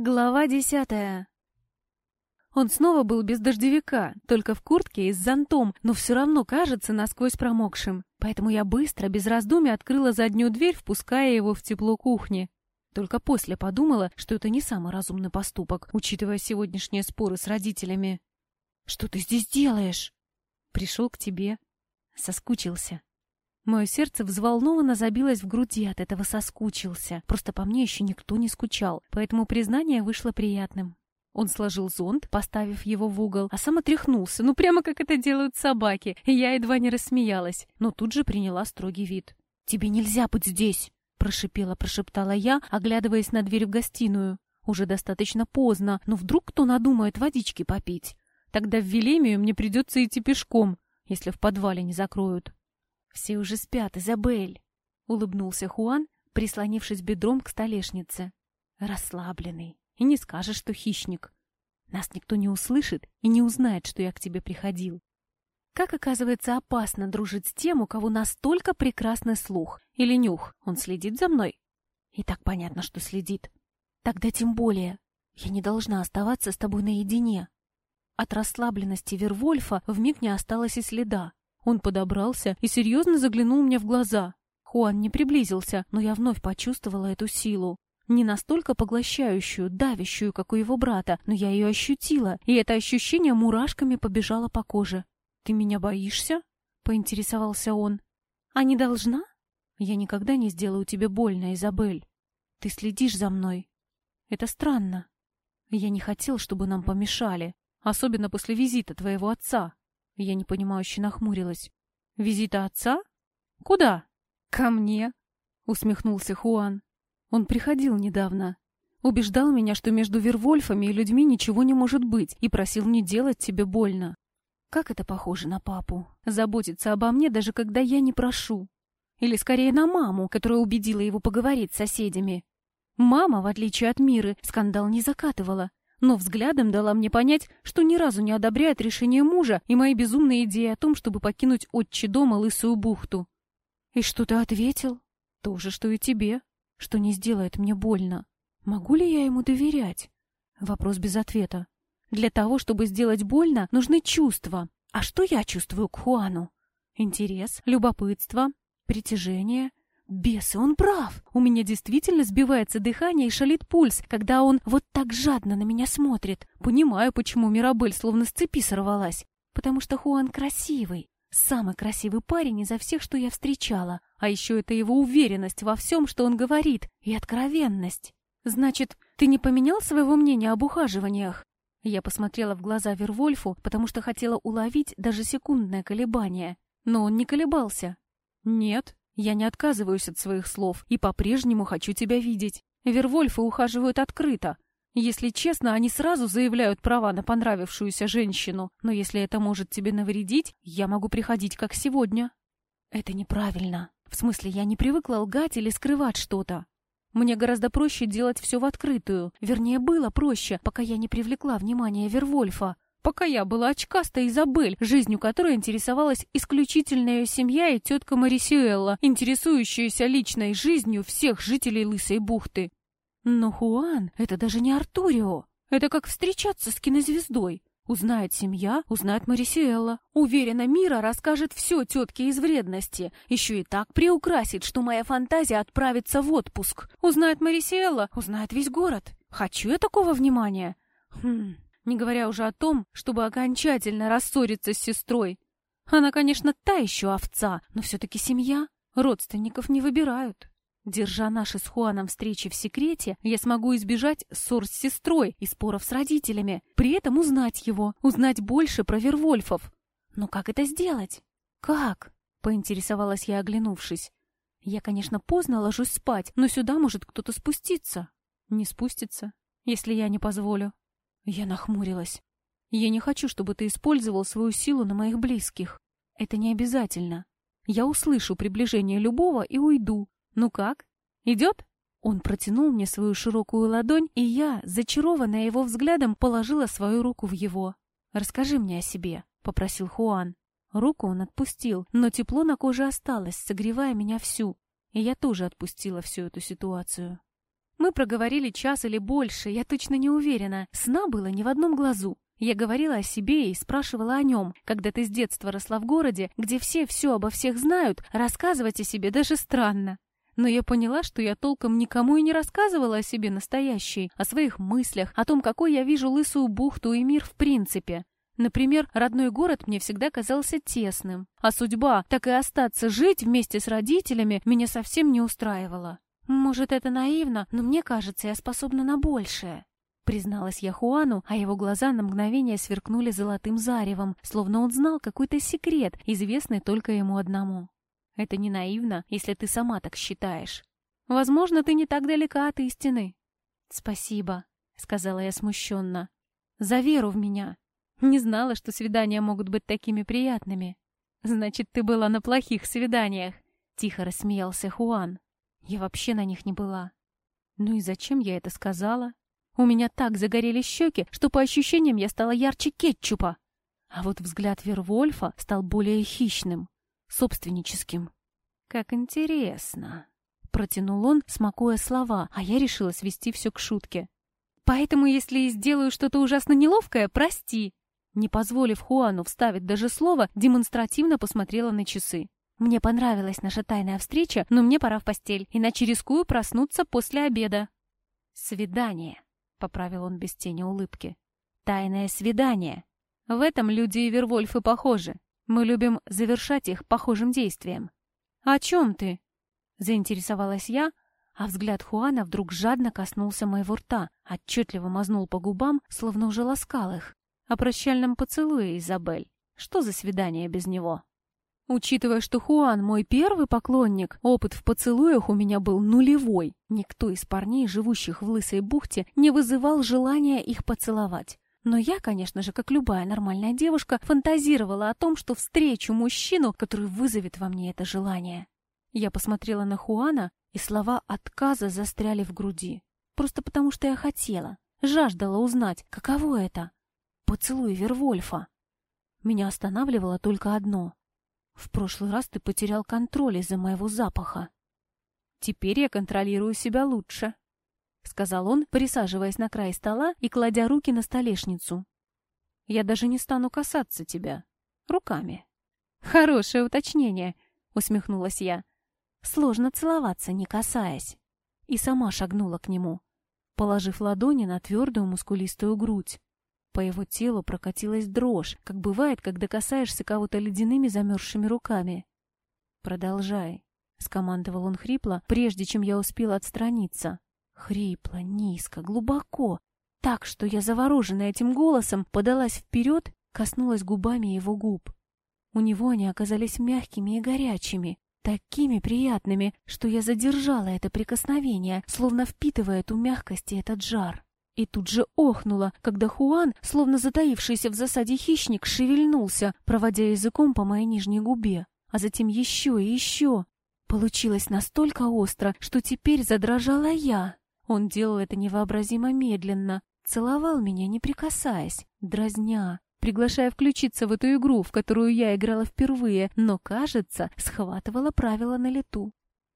Глава десятая. Он снова был без дождевика, только в куртке и с зонтом, но все равно кажется насквозь промокшим. Поэтому я быстро, без раздумий, открыла заднюю дверь, впуская его в тепло кухни. Только после подумала, что это не самый разумный поступок, учитывая сегодняшние споры с родителями. «Что ты здесь делаешь?» «Пришел к тебе». Соскучился. Мое сердце взволнованно забилось в груди от этого соскучился. Просто по мне еще никто не скучал, поэтому признание вышло приятным. Он сложил зонт, поставив его в угол, а сам отряхнулся, ну прямо как это делают собаки, и я едва не рассмеялась, но тут же приняла строгий вид. «Тебе нельзя быть здесь!» — прошипела, прошептала я, оглядываясь на дверь в гостиную. Уже достаточно поздно, но вдруг кто надумает водички попить. Тогда в Велемию мне придется идти пешком, если в подвале не закроют. «Все уже спят, Изабель!» — улыбнулся Хуан, прислонившись бедром к столешнице. «Расслабленный. И не скажешь, что хищник. Нас никто не услышит и не узнает, что я к тебе приходил. Как оказывается опасно дружить с тем, у кого настолько прекрасный слух или нюх. Он следит за мной? И так понятно, что следит. Тогда тем более. Я не должна оставаться с тобой наедине. От расслабленности Вервольфа вмиг не осталось и следа. Он подобрался и серьезно заглянул мне в глаза. Хуан не приблизился, но я вновь почувствовала эту силу. Не настолько поглощающую, давящую, как у его брата, но я ее ощутила, и это ощущение мурашками побежало по коже. «Ты меня боишься?» — поинтересовался он. «А не должна?» «Я никогда не сделаю тебе больно, Изабель. Ты следишь за мной. Это странно. Я не хотел, чтобы нам помешали, особенно после визита твоего отца. Я непонимающе нахмурилась. «Визита отца? Куда?» «Ко мне», — усмехнулся Хуан. «Он приходил недавно. Убеждал меня, что между Вервольфами и людьми ничего не может быть, и просил не делать тебе больно. Как это похоже на папу? Заботиться обо мне, даже когда я не прошу. Или скорее на маму, которая убедила его поговорить с соседями. Мама, в отличие от Миры, скандал не закатывала, но взглядом дала мне понять, что ни разу не одобряет решение мужа и мои безумные идеи о том, чтобы покинуть отчий дом и Лысую бухту. И что ты ответил? То же, что и тебе, что не сделает мне больно. Могу ли я ему доверять? Вопрос без ответа. Для того, чтобы сделать больно, нужны чувства. А что я чувствую к Хуану? Интерес, любопытство, притяжение, Бесы, он прав. У меня действительно сбивается дыхание и шалит пульс, когда он вот так жадно на меня смотрит. Понимаю, почему Мирабель словно с цепи сорвалась. Потому что Хуан красивый. Самый красивый парень изо всех, что я встречала. А еще это его уверенность во всем, что он говорит, и откровенность. Значит, ты не поменял своего мнения об ухаживаниях? Я посмотрела в глаза Вервольфу, потому что хотела уловить даже секундное колебание. Но он не колебался. «Нет», я не отказываюсь от своих слов и по-прежнему хочу тебя видеть. Вервольфы ухаживают открыто. Если честно, они сразу заявляют права на понравившуюся женщину, но если это может тебе навредить, я могу приходить как сегодня. Это неправильно. В смысле, я не привыкла лгать или скрывать что-то. Мне гораздо проще делать все в открытую. Вернее, было проще, пока я не привлекла внимание Вервольфа пока я была очкастой Изабель, жизнью которой интересовалась исключительно ее семья и тетка Марисюэлла, интересующаяся личной жизнью всех жителей Лысой бухты. Но Хуан — это даже не Артурио. Это как встречаться с кинозвездой. Узнает семья, узнает Марисиэлла. Уверена, Мира расскажет все тетке из вредности. Еще и так приукрасит, что моя фантазия отправится в отпуск. Узнает Марисиэлла, узнает весь город. Хочу я такого внимания? Хм, не говоря уже о том, чтобы окончательно рассориться с сестрой. Она, конечно, та еще овца, но все-таки семья. Родственников не выбирают. Держа наши с Хуаном встречи в секрете, я смогу избежать ссор с сестрой и споров с родителями, при этом узнать его, узнать больше про Вервольфов. Но как это сделать? Как? Поинтересовалась я, оглянувшись. Я, конечно, поздно ложусь спать, но сюда может кто-то спуститься. Не спустится, если я не позволю. Я нахмурилась. Я не хочу, чтобы ты использовал свою силу на моих близких. Это не обязательно. Я услышу приближение любого и уйду. Ну как? Идет? Он протянул мне свою широкую ладонь, и я, зачарованная его взглядом, положила свою руку в его. «Расскажи мне о себе», — попросил Хуан. Руку он отпустил, но тепло на коже осталось, согревая меня всю. И я тоже отпустила всю эту ситуацию. Мы проговорили час или больше, я точно не уверена. Сна было ни в одном глазу. Я говорила о себе и спрашивала о нем. Когда ты с детства росла в городе, где все все обо всех знают, рассказывать о себе даже странно. Но я поняла, что я толком никому и не рассказывала о себе настоящей, о своих мыслях, о том, какой я вижу лысую бухту и мир в принципе. Например, родной город мне всегда казался тесным, а судьба, так и остаться жить вместе с родителями, меня совсем не устраивала. «Может, это наивно, но мне кажется, я способна на большее», призналась я Хуану, а его глаза на мгновение сверкнули золотым заревом, словно он знал какой-то секрет, известный только ему одному. «Это не наивно, если ты сама так считаешь. Возможно, ты не так далека от истины». «Спасибо», — сказала я смущенно, — «за веру в меня. Не знала, что свидания могут быть такими приятными». «Значит, ты была на плохих свиданиях», — тихо рассмеялся Хуан. Я вообще на них не была. Ну и зачем я это сказала? У меня так загорели щеки, что по ощущениям я стала ярче кетчупа. А вот взгляд Вервольфа стал более хищным, собственническим. «Как интересно!» — протянул он, смакуя слова, а я решила свести все к шутке. «Поэтому, если и сделаю что-то ужасно неловкое, прости!» Не позволив Хуану вставить даже слово, демонстративно посмотрела на часы. Мне понравилась наша тайная встреча, но мне пора в постель, иначе рискую проснуться после обеда. «Свидание», — поправил он без тени улыбки. «Тайное свидание. В этом люди и Вервольфы похожи. Мы любим завершать их похожим действием». «О чем ты?» — заинтересовалась я, а взгляд Хуана вдруг жадно коснулся моего рта, отчетливо мазнул по губам, словно уже ласкал их. «О прощальном поцелуе, Изабель. Что за свидание без него?» Учитывая, что Хуан мой первый поклонник, опыт в поцелуях у меня был нулевой. Никто из парней, живущих в Лысой бухте, не вызывал желания их поцеловать. Но я, конечно же, как любая нормальная девушка, фантазировала о том, что встречу мужчину, который вызовет во мне это желание. Я посмотрела на Хуана, и слова отказа застряли в груди. Просто потому, что я хотела, жаждала узнать, каково это — поцелуй Вервольфа. Меня останавливало только одно — в прошлый раз ты потерял контроль из-за моего запаха. Теперь я контролирую себя лучше, — сказал он, присаживаясь на край стола и кладя руки на столешницу. Я даже не стану касаться тебя. Руками. Хорошее уточнение, — усмехнулась я. Сложно целоваться, не касаясь. И сама шагнула к нему, положив ладони на твердую мускулистую грудь. По его телу прокатилась дрожь, как бывает, когда касаешься кого-то ледяными замерзшими руками. «Продолжай», — скомандовал он хрипло, прежде чем я успела отстраниться. Хрипло, низко, глубоко, так, что я, завороженная этим голосом, подалась вперед, коснулась губами его губ. У него они оказались мягкими и горячими, такими приятными, что я задержала это прикосновение, словно впитывая эту мягкость и этот жар. И тут же охнула, когда Хуан, словно затаившийся в засаде хищник, шевельнулся, проводя языком по моей нижней губе, а затем еще и еще. Получилось настолько остро, что теперь задрожала я. Он делал это невообразимо медленно, целовал меня, не прикасаясь, дразня, приглашая включиться в эту игру, в которую я играла впервые, но, кажется, схватывала правила на лету.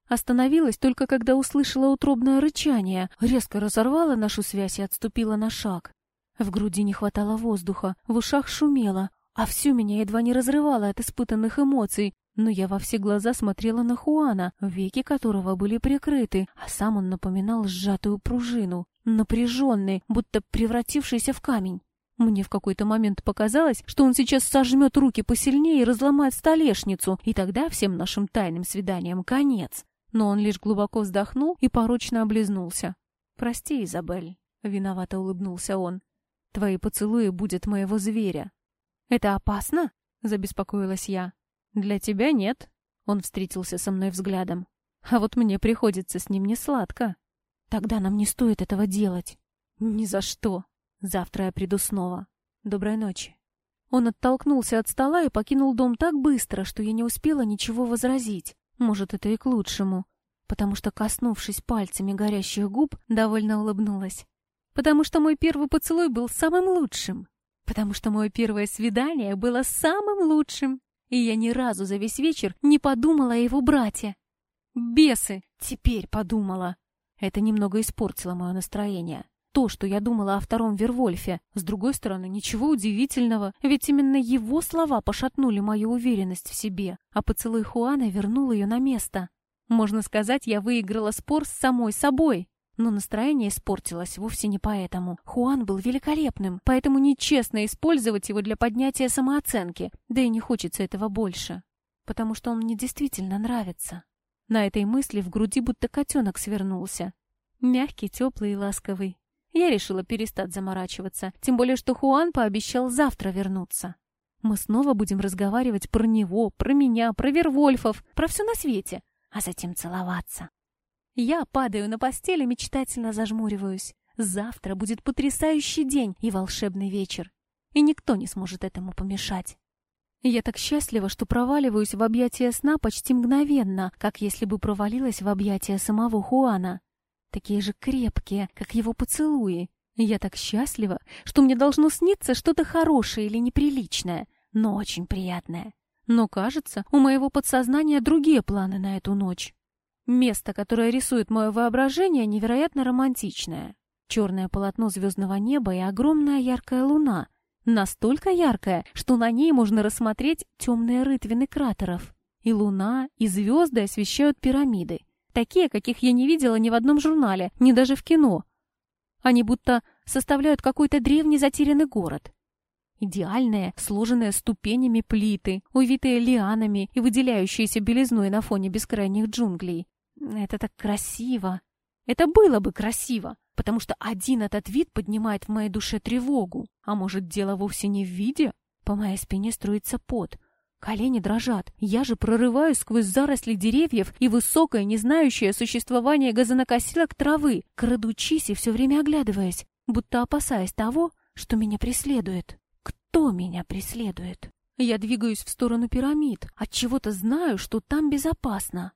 Остановилась только когда услышала утробное рычание, резко разорвала нашу связь и отступила на шаг. В груди не хватало воздуха, в ушах шумело, а всю меня едва не разрывало от испытанных эмоций, но я во все глаза смотрела на Хуана, веки которого были прикрыты, а сам он напоминал сжатую пружину, напряженный, будто превратившийся в камень. Мне в какой-то момент показалось, что он сейчас сожмет руки посильнее и разломает столешницу, и тогда всем нашим тайным свиданиям конец но он лишь глубоко вздохнул и порочно облизнулся. «Прости, Изабель», — виновато улыбнулся он. «Твои поцелуи будут моего зверя». «Это опасно?» — забеспокоилась я. «Для тебя нет», — он встретился со мной взглядом. «А вот мне приходится с ним не сладко. Тогда нам не стоит этого делать». «Ни за что. Завтра я приду снова. Доброй ночи». Он оттолкнулся от стола и покинул дом так быстро, что я не успела ничего возразить. Может, это и к лучшему, потому что, коснувшись пальцами горящих губ, довольно улыбнулась. Потому что мой первый поцелуй был самым лучшим. Потому что мое первое свидание было самым лучшим. И я ни разу за весь вечер не подумала о его брате. Бесы! Теперь подумала. Это немного испортило мое настроение. То, что я думала о втором Вервольфе, с другой стороны, ничего удивительного, ведь именно его слова пошатнули мою уверенность в себе, а поцелуй Хуана вернул ее на место. Можно сказать, я выиграла спор с самой собой. Но настроение испортилось вовсе не поэтому. Хуан был великолепным, поэтому нечестно использовать его для поднятия самооценки, да и не хочется этого больше, потому что он мне действительно нравится. На этой мысли в груди будто котенок свернулся. Мягкий, теплый и ласковый. Я решила перестать заморачиваться, тем более что Хуан пообещал завтра вернуться. Мы снова будем разговаривать про него, про меня, про Вервольфов, про все на свете, а затем целоваться. Я падаю на постель и мечтательно зажмуриваюсь. Завтра будет потрясающий день и волшебный вечер, и никто не сможет этому помешать. Я так счастлива, что проваливаюсь в объятия сна почти мгновенно, как если бы провалилась в объятия самого Хуана. Такие же крепкие, как его поцелуи. Я так счастлива, что мне должно сниться что-то хорошее или неприличное, но очень приятное. Но, кажется, у моего подсознания другие планы на эту ночь. Место, которое рисует мое воображение, невероятно романтичное. Черное полотно звездного неба и огромная яркая луна. Настолько яркая, что на ней можно рассмотреть темные рытвины кратеров. И луна, и звезды освещают пирамиды. Такие, каких я не видела ни в одном журнале, ни даже в кино. Они будто составляют какой-то древний затерянный город. Идеальные, сложенные ступенями плиты, увитые лианами и выделяющиеся белизной на фоне бескрайних джунглей. Это так красиво. Это было бы красиво, потому что один этот вид поднимает в моей душе тревогу. А может, дело вовсе не в виде? По моей спине струится пот. Колени дрожат. Я же прорываюсь сквозь заросли деревьев и высокое, не знающее существование газонокосилок травы, крадучись и все время оглядываясь, будто опасаясь того, что меня преследует. Кто меня преследует? Я двигаюсь в сторону пирамид. От чего то знаю, что там безопасно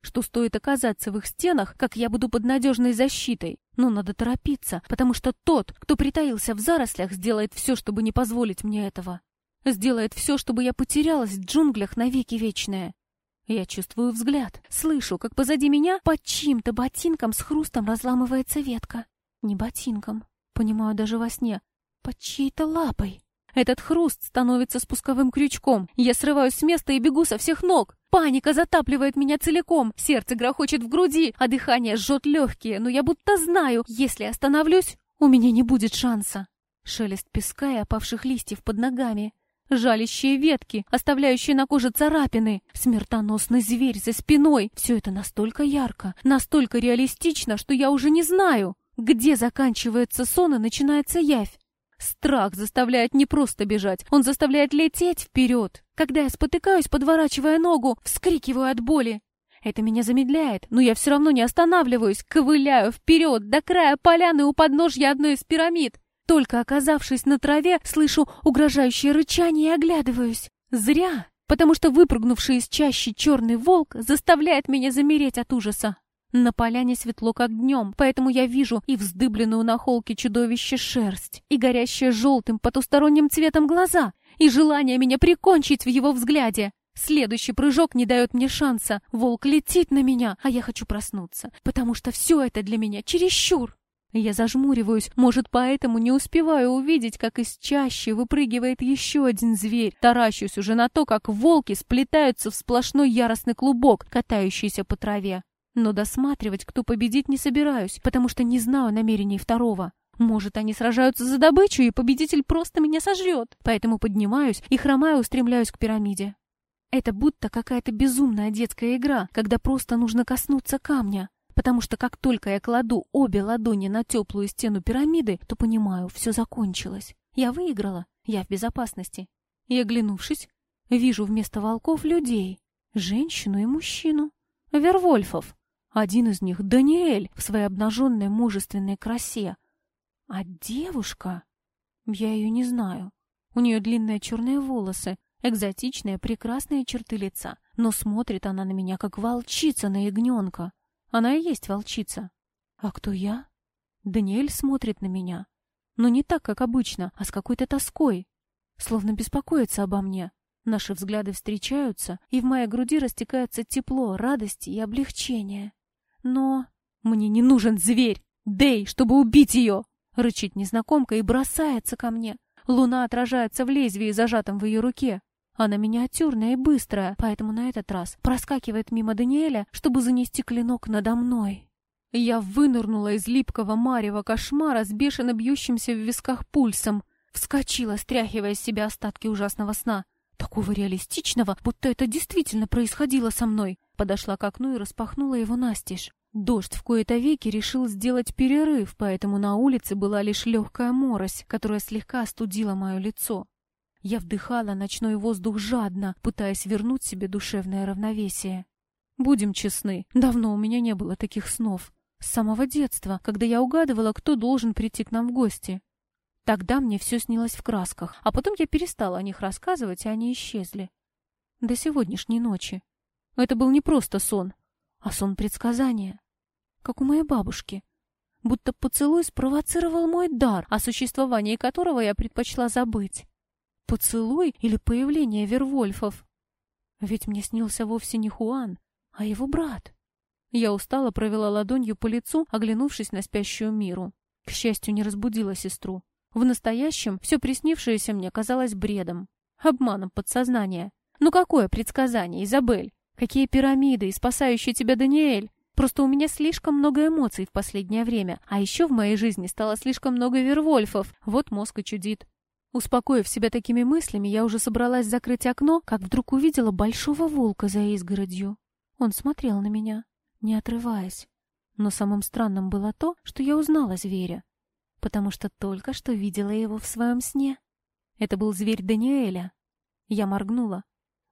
что стоит оказаться в их стенах, как я буду под надежной защитой. Но надо торопиться, потому что тот, кто притаился в зарослях, сделает все, чтобы не позволить мне этого. Сделает все, чтобы я потерялась в джунглях навеки вечные. Я чувствую взгляд, слышу, как позади меня под чьим-то ботинком с хрустом разламывается ветка. Не ботинком, понимаю даже во сне, под чьей-то лапой. Этот хруст становится спусковым крючком. Я срываюсь с места и бегу со всех ног. Паника затапливает меня целиком, сердце грохочет в груди, а дыхание жжет легкие, но я будто знаю, если остановлюсь, у меня не будет шанса. Шелест песка и опавших листьев под ногами, жалящие ветки, оставляющие на коже царапины, смертоносный зверь за спиной. Все это настолько ярко, настолько реалистично, что я уже не знаю, где заканчивается сон и начинается явь. Страх заставляет не просто бежать, он заставляет лететь вперед. Когда я спотыкаюсь, подворачивая ногу, вскрикиваю от боли. Это меня замедляет, но я все равно не останавливаюсь, ковыляю вперед до края поляны у подножья одной из пирамид. Только оказавшись на траве, слышу угрожающее рычание и оглядываюсь. Зря, потому что выпрыгнувший из чащи черный волк заставляет меня замереть от ужаса. На поляне светло, как днем, поэтому я вижу и вздыбленную на холке чудовище шерсть, и горящие желтым потусторонним цветом глаза, и желание меня прикончить в его взгляде. Следующий прыжок не дает мне шанса. Волк летит на меня, а я хочу проснуться, потому что все это для меня чересчур. Я зажмуриваюсь, может, поэтому не успеваю увидеть, как из чащи выпрыгивает еще один зверь. Таращусь уже на то, как волки сплетаются в сплошной яростный клубок, катающийся по траве. Но досматривать, кто победит, не собираюсь, потому что не знаю намерений второго. Может, они сражаются за добычу, и победитель просто меня сожрет. Поэтому поднимаюсь и, хромая, устремляюсь к пирамиде. Это будто какая-то безумная детская игра, когда просто нужно коснуться камня. Потому что как только я кладу обе ладони на теплую стену пирамиды, то понимаю, все закончилось. Я выиграла, я в безопасности. И, оглянувшись, вижу вместо волков людей, женщину и мужчину. Вервольфов. Один из них — Даниэль в своей обнаженной мужественной красе. А девушка... Я ее не знаю. У нее длинные черные волосы, экзотичные, прекрасные черты лица. Но смотрит она на меня, как волчица на ягненка. Она и есть волчица. А кто я? Даниэль смотрит на меня. Но не так, как обычно, а с какой-то тоской. Словно беспокоится обо мне. Наши взгляды встречаются, и в моей груди растекается тепло, радость и облегчение. Но Мне не нужен зверь! Дэй, чтобы убить ее!» Рычит незнакомка и бросается ко мне. Луна отражается в лезвии, зажатом в ее руке. Она миниатюрная и быстрая, поэтому на этот раз проскакивает мимо Даниэля, чтобы занести клинок надо мной. Я вынырнула из липкого марева кошмара с бешено бьющимся в висках пульсом. Вскочила, стряхивая с себя остатки ужасного сна. Такого реалистичного, будто это действительно происходило со мной. Подошла к окну и распахнула его настежь. Дождь в кои-то веки решил сделать перерыв, поэтому на улице была лишь легкая морось, которая слегка остудила мое лицо. Я вдыхала ночной воздух жадно, пытаясь вернуть себе душевное равновесие. Будем честны, давно у меня не было таких снов. С самого детства, когда я угадывала, кто должен прийти к нам в гости. Тогда мне все снилось в красках, а потом я перестала о них рассказывать, и они исчезли. До сегодняшней ночи. Это был не просто сон, а сон предсказания. Как у моей бабушки. Будто поцелуй спровоцировал мой дар, о существовании которого я предпочла забыть. Поцелуй или появление Вервольфов? Ведь мне снился вовсе не Хуан, а его брат. Я устало провела ладонью по лицу, оглянувшись на спящую миру. К счастью, не разбудила сестру. В настоящем все приснившееся мне казалось бредом, обманом подсознания. Ну какое предсказание, Изабель? Какие пирамиды и спасающий тебя Даниэль? Просто у меня слишком много эмоций в последнее время, а еще в моей жизни стало слишком много вервольфов. Вот мозг и чудит. Успокоив себя такими мыслями, я уже собралась закрыть окно, как вдруг увидела большого волка за изгородью. Он смотрел на меня, не отрываясь. Но самым странным было то, что я узнала зверя, потому что только что видела его в своем сне. Это был зверь Даниэля. Я моргнула.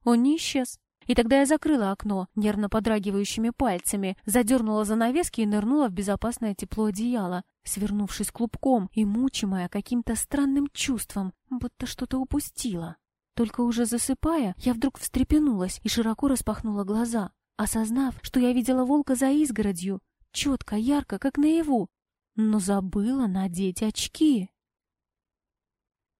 Он не исчез. И тогда я закрыла окно нервно подрагивающими пальцами, задернула занавески и нырнула в безопасное тепло одеяла, свернувшись клубком и мучимая каким-то странным чувством, будто что-то упустила. Только уже засыпая, я вдруг встрепенулась и широко распахнула глаза, осознав, что я видела волка за изгородью, четко, ярко, как наяву, но забыла надеть очки.